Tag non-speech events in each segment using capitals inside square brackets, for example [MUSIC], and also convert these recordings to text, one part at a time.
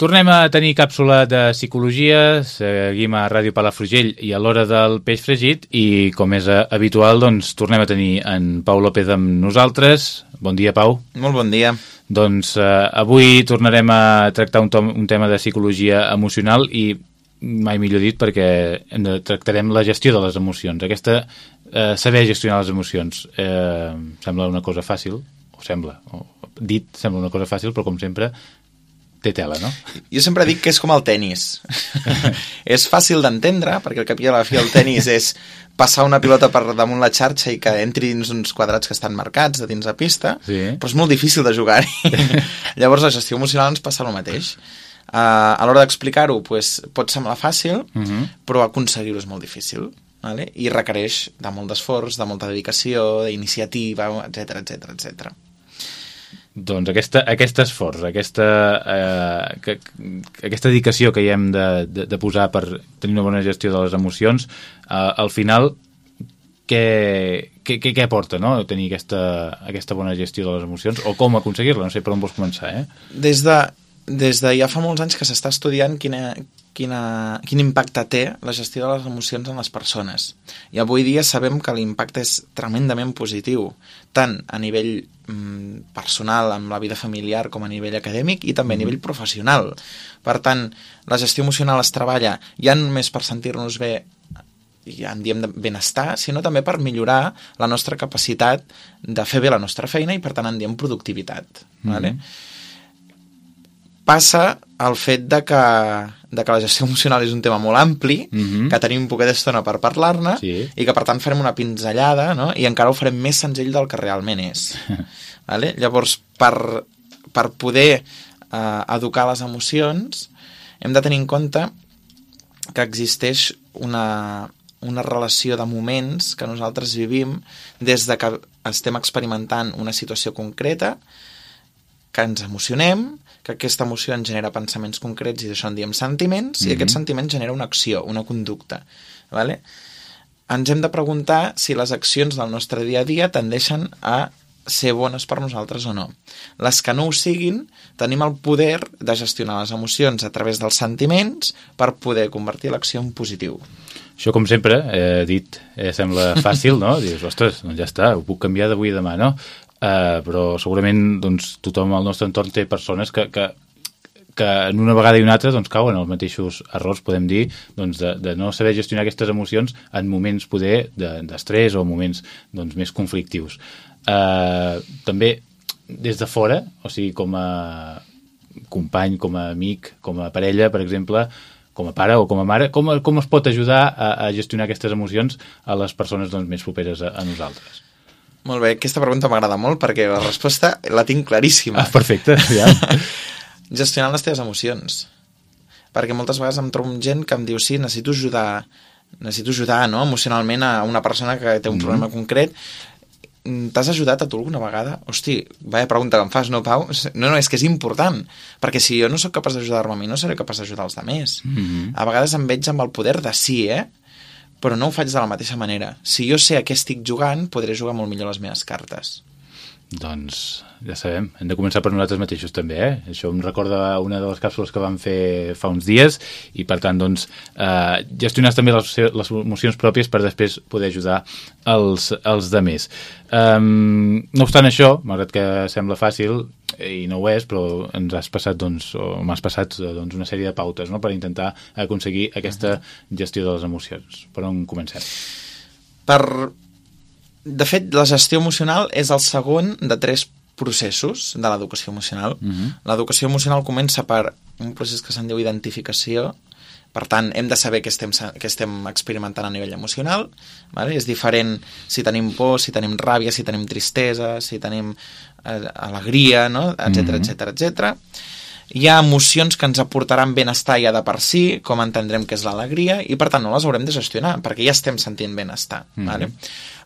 Tornem a tenir càpsula de psicologia, seguim a Ràdio Palafrugell i a l'hora del peix fregit i com és habitual doncs tornem a tenir en Pau López amb nosaltres. Bon dia, Pau. Molt bon dia. Doncs eh, avui tornarem a tractar un, tom, un tema de psicologia emocional i mai millor dit perquè tractarem la gestió de les emocions. Aquesta, eh, saber gestionar les emocions, eh, sembla una cosa fàcil, o sembla, o dit sembla una cosa fàcil, però com sempre té tela, no? Jo sempre dic que és com el tennis. [LAUGHS] és fàcil d'entendre, perquè el que a la fi el tennis és passar una pilota per damunt la xarxa i que entri dins uns quadrats que estan marcats de dins la pista, sí. però és molt difícil de jugar-hi. [LAUGHS] Llavors la gestió emocional ens passa el mateix. Uh, a l'hora d'explicar-ho pues, pot semblar fàcil, uh Mhm. -huh. però aconseguir-ho és molt difícil. Vale? i requereix de molt d'esforç, de molta dedicació, d'iniciativa, etc etc etc. Doncs aquesta, aquest esforç, aquesta, eh, que, aquesta dedicació que hi hem de, de, de posar per tenir una bona gestió de les emocions, eh, al final, què, què, què, què aporta no? tenir aquesta, aquesta bona gestió de les emocions? O com aconseguir-la? No sé per on vols començar, eh? Des de, des de ja fa molts anys que s'està estudiant quina, quina, quin impacte té la gestió de les emocions en les persones. I avui dia sabem que l'impacte és tremendament positiu, tant a nivell mm, personal, amb la vida familiar, com a nivell acadèmic i també a nivell professional. Per tant, la gestió emocional es treballa ja no només per sentir-nos bé i en diem de benestar, sinó també per millorar la nostra capacitat de fer bé la nostra feina i per tant en diem productivitat. Mm -hmm. vale? Passa el fet de que, de que la gestió emocional és un tema molt ampli, Mm -hmm. que tenim un poquet d'estona per parlar-ne, Sí. i que per tant farem una pinzellada, no? i encara ho farem més senzill del que realment és. [LAUGHS] vale? Llavors, per, per poder eh, educar les emocions, hem de tenir en compte que existeix una, una relació de moments que nosaltres vivim des de que estem experimentant una situació concreta, que ens emocionem, que aquesta emoció ens genera pensaments concrets i d'això en diem sentiments, mm -hmm. i aquest sentiment genera una acció, una conducta. Vale? Ens hem de preguntar si les accions del nostre dia a dia tendeixen a ser bones per nosaltres o no. Les que no ho siguin, tenim el poder de gestionar les emocions a través dels sentiments per poder convertir l'acció en positiu. Això, com sempre, he dit, eh, sembla fàcil, no? Dius, ostres, doncs ja està, ho puc canviar d'avui a demà, no? Uh, però segurament doncs, tothom al nostre entorn té persones que, que, que en una vegada i una altra doncs, cauen els mateixos errors, podem dir, doncs, de, de no saber gestionar aquestes emocions en moments poder d'estrès de, o moments doncs, més conflictius. Uh, també des de fora, o sigui, com a company, com a amic, com a parella, per exemple, com a pare o com a mare, com, com es pot ajudar a, a gestionar aquestes emocions a les persones doncs, més properes a, a nosaltres? Molt bé, aquesta pregunta m'agrada molt perquè la resposta la tinc claríssima. Ah, perfecte, ja. [LAUGHS] Gestionant les teves emocions. Perquè moltes vegades em trobo gent que em diu sí, necessito ajudar necessito ajudar no? emocionalment a una persona que té un Mhm. problema concret t'has ajudat a tu alguna vegada? Hosti, vaya pregunta que em fas, no, Pau? No, no, és que és important, perquè si jo no sóc capaç d'ajudar-me a mi, no seré capaç d'ajudar els altres. Mm -hmm. A vegades em veig amb el poder de sí, eh? Però no ho faig de la mateixa manera. Si jo sé a què estic jugant, podré jugar molt millor les meves cartes. Doncs ja sabem, hem de començar per nosaltres mateixos també, eh? Això em recorda una de les càpsules que vam fer fa uns dies i per tant, doncs, eh, gestionar també les, les emocions pròpies per després poder ajudar els, els de més. Um, no obstant això, malgrat que sembla fàcil, i no ho és, però ens has passat, doncs, o m'has passat doncs, una sèrie de pautes no? per intentar aconseguir aquesta gestió de les emocions. Per on comencem? Per... De fet, la gestió emocional és el segon de tres processos de l'educació emocional. Uh -huh. L'educació emocional comença per un procés que se'n diu identificació, per tant, hem de saber què estem, què estem experimentant a nivell emocional. Vale? És diferent si tenim por, si tenim ràbia, si tenim tristesa, si tenim eh, alegria, no? etc etc etc. Hi ha emocions que ens aportaran benestar ja de per si, com entendrem que és l'alegria, i per tant no les haurem de gestionar, perquè ja estem sentint benestar. Mm -hmm. vale?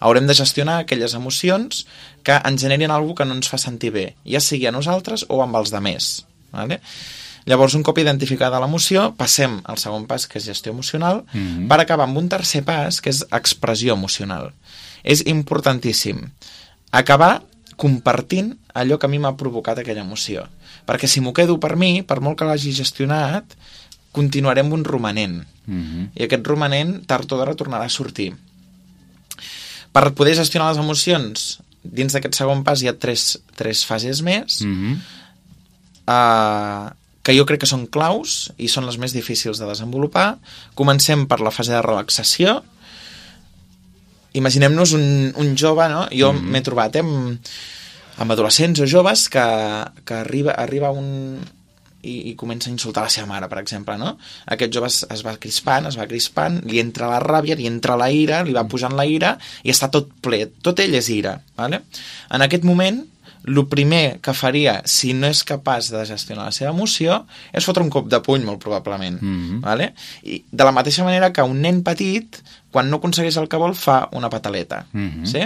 Haurem de gestionar aquelles emocions que ens generin alguna que no ens fa sentir bé, ja sigui a nosaltres o amb els demés. Vale? Llavors, un cop identificada l'emoció, passem al segon pas, que és gestió emocional, mm -hmm. per acabar amb un tercer pas, que és expressió emocional. És importantíssim acabar compartint allò que a mi m'ha provocat aquella emoció. Perquè si m'ho quedo per mi, per molt que l'hagi gestionat, continuaré amb un romanent. Mm -hmm. I aquest romanent, tard o d'hora, tornarà a sortir. Per poder gestionar les emocions, dins d'aquest segon pas hi ha tres, tres fases més, Mm -hmm. uh, que jo crec que són claus i són les més difícils de desenvolupar. Comencem per la fase de relaxació. Imaginem-nos un, un jove, no? Jo Mhm. m'he trobat eh, amb, amb adolescents o joves que, que arriba, arriba un, i, i comença a insultar la seva mare, per exemple, no? Aquest jove es, es va crispant, es va crispant, li entra la ràbia, li entra la ira, li va pujant la ira i està tot ple, tot ell és ira, ¿vale? En aquest moment, el primer que faria, si no és capaç de gestionar la seva emoció, és fotre un cop de puny, molt probablement. Mhm. ¿vale? I de la mateixa manera que un nen petit, quan no aconsegueix el que vol, fa una pataleta. Mhm. sí?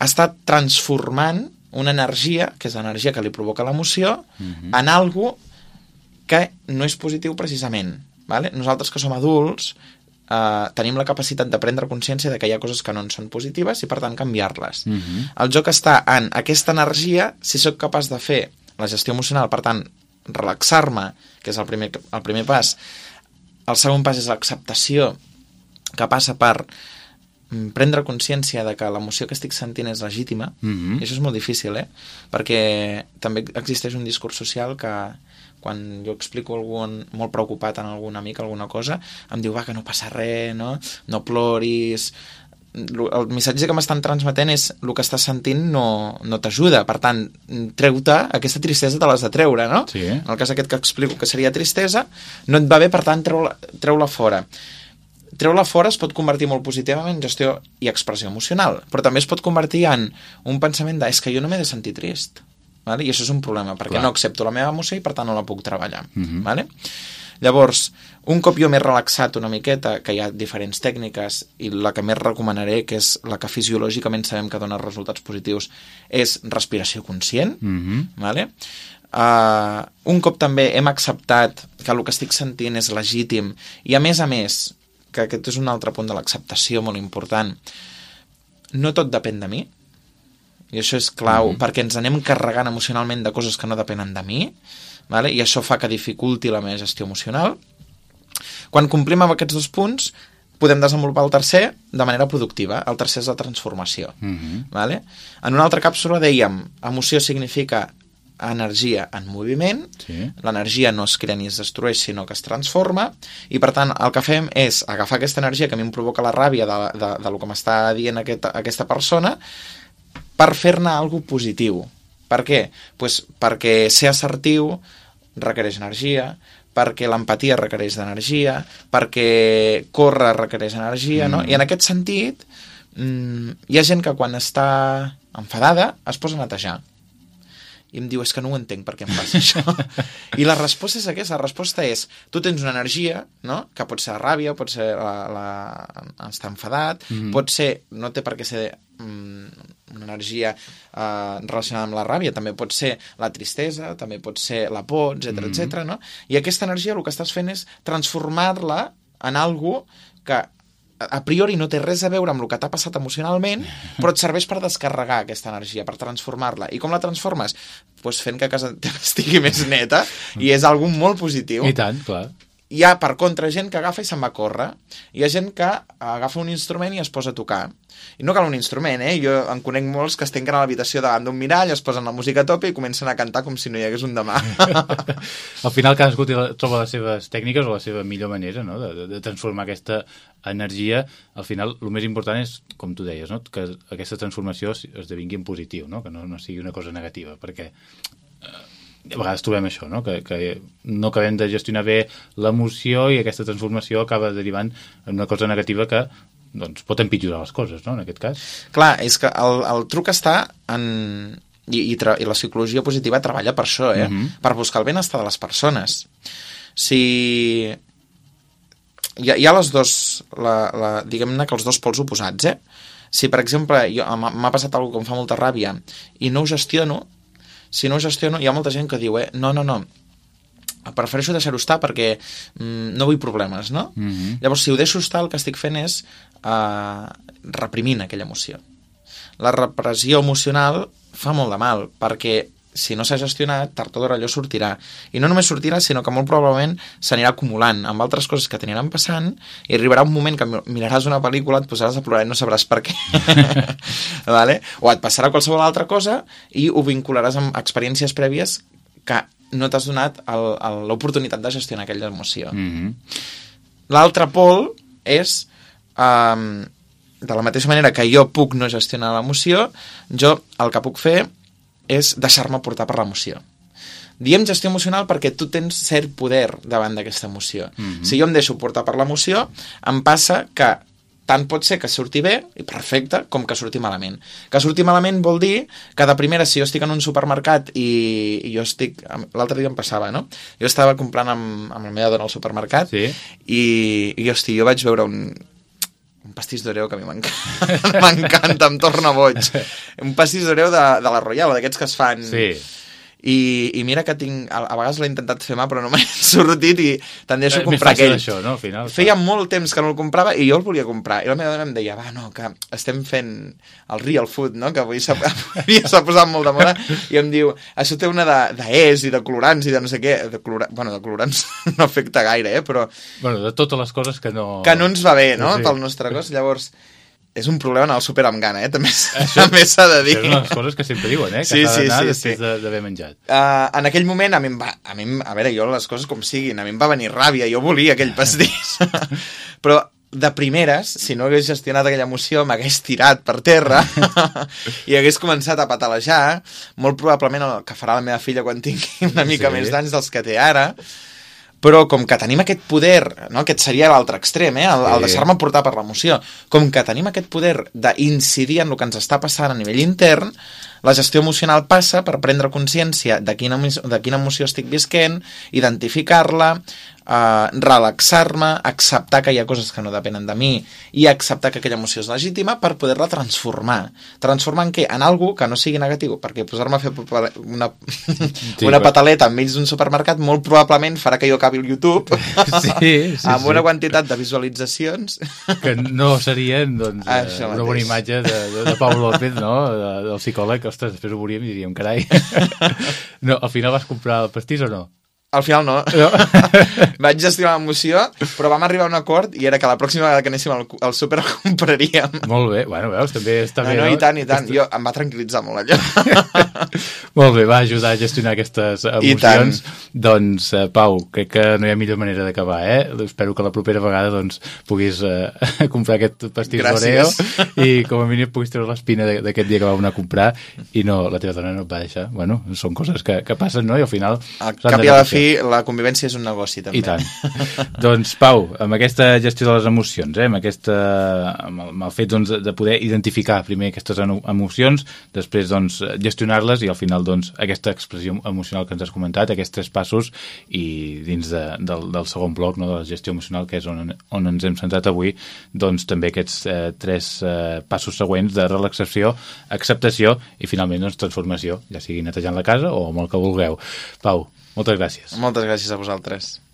Està transformant una energia, que és l'energia que li provoca l'emoció, Mhm. en algo que no és positiu precisament. Vale? Nosaltres que som adults eh, tenim la capacitat de prendre consciència de que hi ha coses que no en són positives i per tant canviar-les. Mhm. El joc està en aquesta energia, si sóc capaç de fer la gestió emocional, per tant, relaxar-me, que és el primer, el primer pas. El segon pas és l'acceptació, que passa per prendre consciència de que l'emoció que estic sentint és legítima, Mhm. i això és molt difícil, eh? Perquè també existeix un discurs social que quan jo explico a algun molt preocupat en algun amic alguna cosa, em diu, va, que no passa res, no? No ploris... Lo- El missatge que m'estan transmetent és el que estàs sentint no, no t'ajuda, per tant, treu-te, aquesta tristesa te l'has de treure, no? Sí. En el cas aquest que explico que seria tristesa, no et va bé, per tant, treu-la treu fora. Treure-la fora es pot convertir molt positivament en gestió i expressió emocional, però també es pot convertir en un pensament de és que jo no m'he de sentir trist. Vale? I això és un problema, perquè Clar. no accepto la meva emoció i per tant no la puc treballar. Mhm. vale? Llavors, un cop jo m'he relaxat una miqueta, que hi ha diferents tècniques, i la que més recomanaré, que és la que fisiològicament sabem que dona resultats positius, és respiració conscient, Mhm. vale? Uh, un cop també hem acceptat que el que estic sentint és legítim i a més a més, que aquest és un altre punt de l'acceptació molt important, no tot depèn de mi, i això és clau, Mhm. perquè ens anem carregant emocionalment de coses que no depenen de mi, vale? i això fa que dificulti la meva gestió emocional. Quan complim amb aquests dos punts, podem desenvolupar el tercer de manera productiva. El tercer és la transformació. Mhm. Vale? En una altra càpsula dèiem emoció significa energia en moviment, Sí. l'energia no es crea ni es destrueix, sinó que es transforma, i per tant el que fem és agafar aquesta energia que a mi em provoca la ràbia de, de, de lo que m'està dient aquest, aquesta persona per fer-ne alguna positiu. Per què? Pues perquè ser assertiu requereix energia, perquè l'empatia requereix d'energia, perquè córrer requereix energia, no? Mm. I en aquest sentit, mm, hi ha gent que quan està enfadada es posa a netejar i em diu, és que no ho entenc per què em passa això. [LAUGHS] I la resposta és aquesta, la resposta és, tu tens una energia, no?, que pot ser la ràbia, pot ser la, la, estar enfadat, mm. -hmm. pot ser, no té per què ser mm, una energia eh, relacionada amb la ràbia, també pot ser la tristesa, també pot ser la por, etc Mhm. etc. no? I aquesta energia el que estàs fent és transformar-la en algo que a priori no té res a veure amb el que t'ha passat emocionalment, [LAUGHS] però et serveix per descarregar aquesta energia, per transformar-la. I com la transformes? Pues fent que casa teva [LAUGHS] estigui més neta, i és algo molt positiu. I tant, clar. Hi ha, per contra, gent que agafa i se'n va a córrer. Hi ha gent que agafa un instrument i es posa a tocar. I no cal un instrument, eh? Jo en conec molts que es tanquen a l'habitació davant d'un mirall, es posen la música a tope i comencen a cantar com si no hi hagués un demà. [LAUGHS] Al final cadascú troba les seves tècniques o la seva millor manera no? de, de, transformar aquesta energia. Al final, el més important és, com tu deies, no? que aquesta transformació es- esdevingui en positiu, no? que no, no sigui una cosa negativa, perquè eh, a vegades trobem això, no? Que, que no acabem de gestionar bé l'emoció i aquesta transformació acaba derivant en una cosa negativa que doncs, pot empitjorar les coses, no?, en aquest cas. Clar, és que el, el truc està en... I, i, tra... I la psicologia positiva treballa per això, eh? Mhm. Per buscar el benestar de les persones. Si... Hi ha, hi ha les dos, la, la, diguem-ne que els dos pols oposats, eh? Si, per exemple, m'ha passat alguna que em fa molta ràbia i no ho gestiono, si no ho gestiono, hi ha molta gent que diu, eh, no, no, no, prefereixo deixar-ho estar perquè mm, no vull problemes, no? Mm -hmm. Llavors, si ho deixo estar, el que estic fent és uh, reprimint aquella emoció. La repressió emocional fa molt de mal, perquè si no s'ha gestionat, tard o d'hora allò sortirà. I no només sortirà, sinó que molt probablement s'anirà acumulant amb altres coses que t'aniran passant i arribarà un moment que miraràs una pel·lícula, et posaràs a plorar i no sabràs per què. [LAUGHS] vale? O et passarà qualsevol altra cosa i ho vincularàs amb experiències prèvies que no t'has donat l'oportunitat de gestionar aquella emoció. Mm -hmm. L'altre pol és... Um, de la mateixa manera que jo puc no gestionar l'emoció, jo el que puc fer és deixar-me portar per l'emoció. Diem gestió emocional perquè tu tens cert poder davant d'aquesta emoció. Mm -hmm. Si jo em deixo portar per l'emoció, em passa que tant pot ser que surti bé, i perfecte, com que surti malament. Que surti malament vol dir que de primera, si jo estic en un supermercat i, i jo estic... L'altre dia em passava, no? Jo estava comprant amb, amb la meva dona al supermercat sí. i, i hosti, jo vaig veure un, un pastís d'oreu que a mi [LAUGHS] m'encanta, em torna boig. [LAUGHS] Un pastís d'oreu de, de la Royal, d'aquests que es fan... Sí i, i mira que tinc, a, a vegades l'he intentat fer mà però no [LAUGHS] m'ha sortit i te'n deixo eh, comprar aquell això, no? Al final, feia molt temps que no el comprava i jo el volia comprar i la meva dona em deia, va no, que estem fent el real food, no? que avui s'ha [LAUGHS] posat molt de moda i em diu, això té una d'ES de, i de colorants i de no sé què de colora... bueno, de colorants [LAUGHS] no afecta gaire eh? però... Bueno, de totes les coses que no... que no ens va bé, no? Sí. pel nostre cos, llavors és un problema anar al súper amb gana, eh? També [LAUGHS] s'ha de dir. És una de les coses que sempre diuen, eh? Que sí, s'ha d'anar sí, després sí. d'haver menjat. Uh, en aquell moment, a mi, va, a mi, a veure, jo les coses com siguin, a mi em va venir ràbia, jo volia aquell pastís. [LAUGHS] Però de primeres, si no hagués gestionat aquella emoció, m'hagués tirat per terra [LAUGHS] i hagués començat a patalejar, molt probablement el que farà la meva filla quan tingui una mica sí. més d'anys dels que té ara, però com que tenim aquest poder, no? aquest seria l'altre extrem, eh? el, sí. el deixar-me portar per l'emoció, com que tenim aquest poder d'incidir en el que ens està passant a nivell intern, la gestió emocional passa per prendre consciència de quina, de quina emoció estic visquent, identificar-la, uh, relaxar-me, acceptar que hi ha coses que no depenen de mi i acceptar que aquella emoció és legítima per poder-la transformar. Transformar en què? En algú que no sigui negatiu, perquè posar-me a fer una, sí, una pataleta enmig d'un supermercat molt probablement farà que jo acabi el YouTube sí, sí, [LAUGHS] amb sí. una quantitat de visualitzacions que no serien doncs, Això una bona imatge de, de, de Pau López, no? De, del psicòleg, ostres, després ho veuríem i diríem, carai [LAUGHS] no, al final vas comprar el pastís o no? Al final no. no. [LAUGHS] Vaig gestionar l'emoció, però vam arribar a un acord i era que la pròxima vegada que anéssim al, al súper el compraríem. Molt bé, bueno, veus, també està no, bé, no? no? i tant, i tant. Jo, em va tranquil·litzar molt allò. [LAUGHS] molt bé, va ajudar a gestionar aquestes emocions. Doncs, uh, Pau, crec que no hi ha millor manera d'acabar, eh? Espero que la propera vegada doncs, puguis uh, [LAUGHS] comprar aquest pastís d'Oreo i com a mínim puguis treure l'espina d'aquest dia que vau anar a comprar i no, la teva dona no et va deixar. Bueno, són coses que, que passen, no? I al final... Al cap i a la fi la convivència és un negoci, també. I tant. doncs, Pau, amb aquesta gestió de les emocions, eh, amb, aquesta, amb, el, amb el fet doncs, de poder identificar primer aquestes emocions, després doncs, gestionar-les i al final doncs, aquesta expressió emocional que ens has comentat, aquests tres passos i dins de, del, del segon bloc no, de la gestió emocional, que és on, on ens hem centrat avui, doncs també aquests eh, tres eh, passos següents de relaxació, acceptació i finalment doncs, transformació, ja sigui netejant la casa o amb el que vulgueu. Pau, moltes gràcies. Moltes gràcies a vosaltres.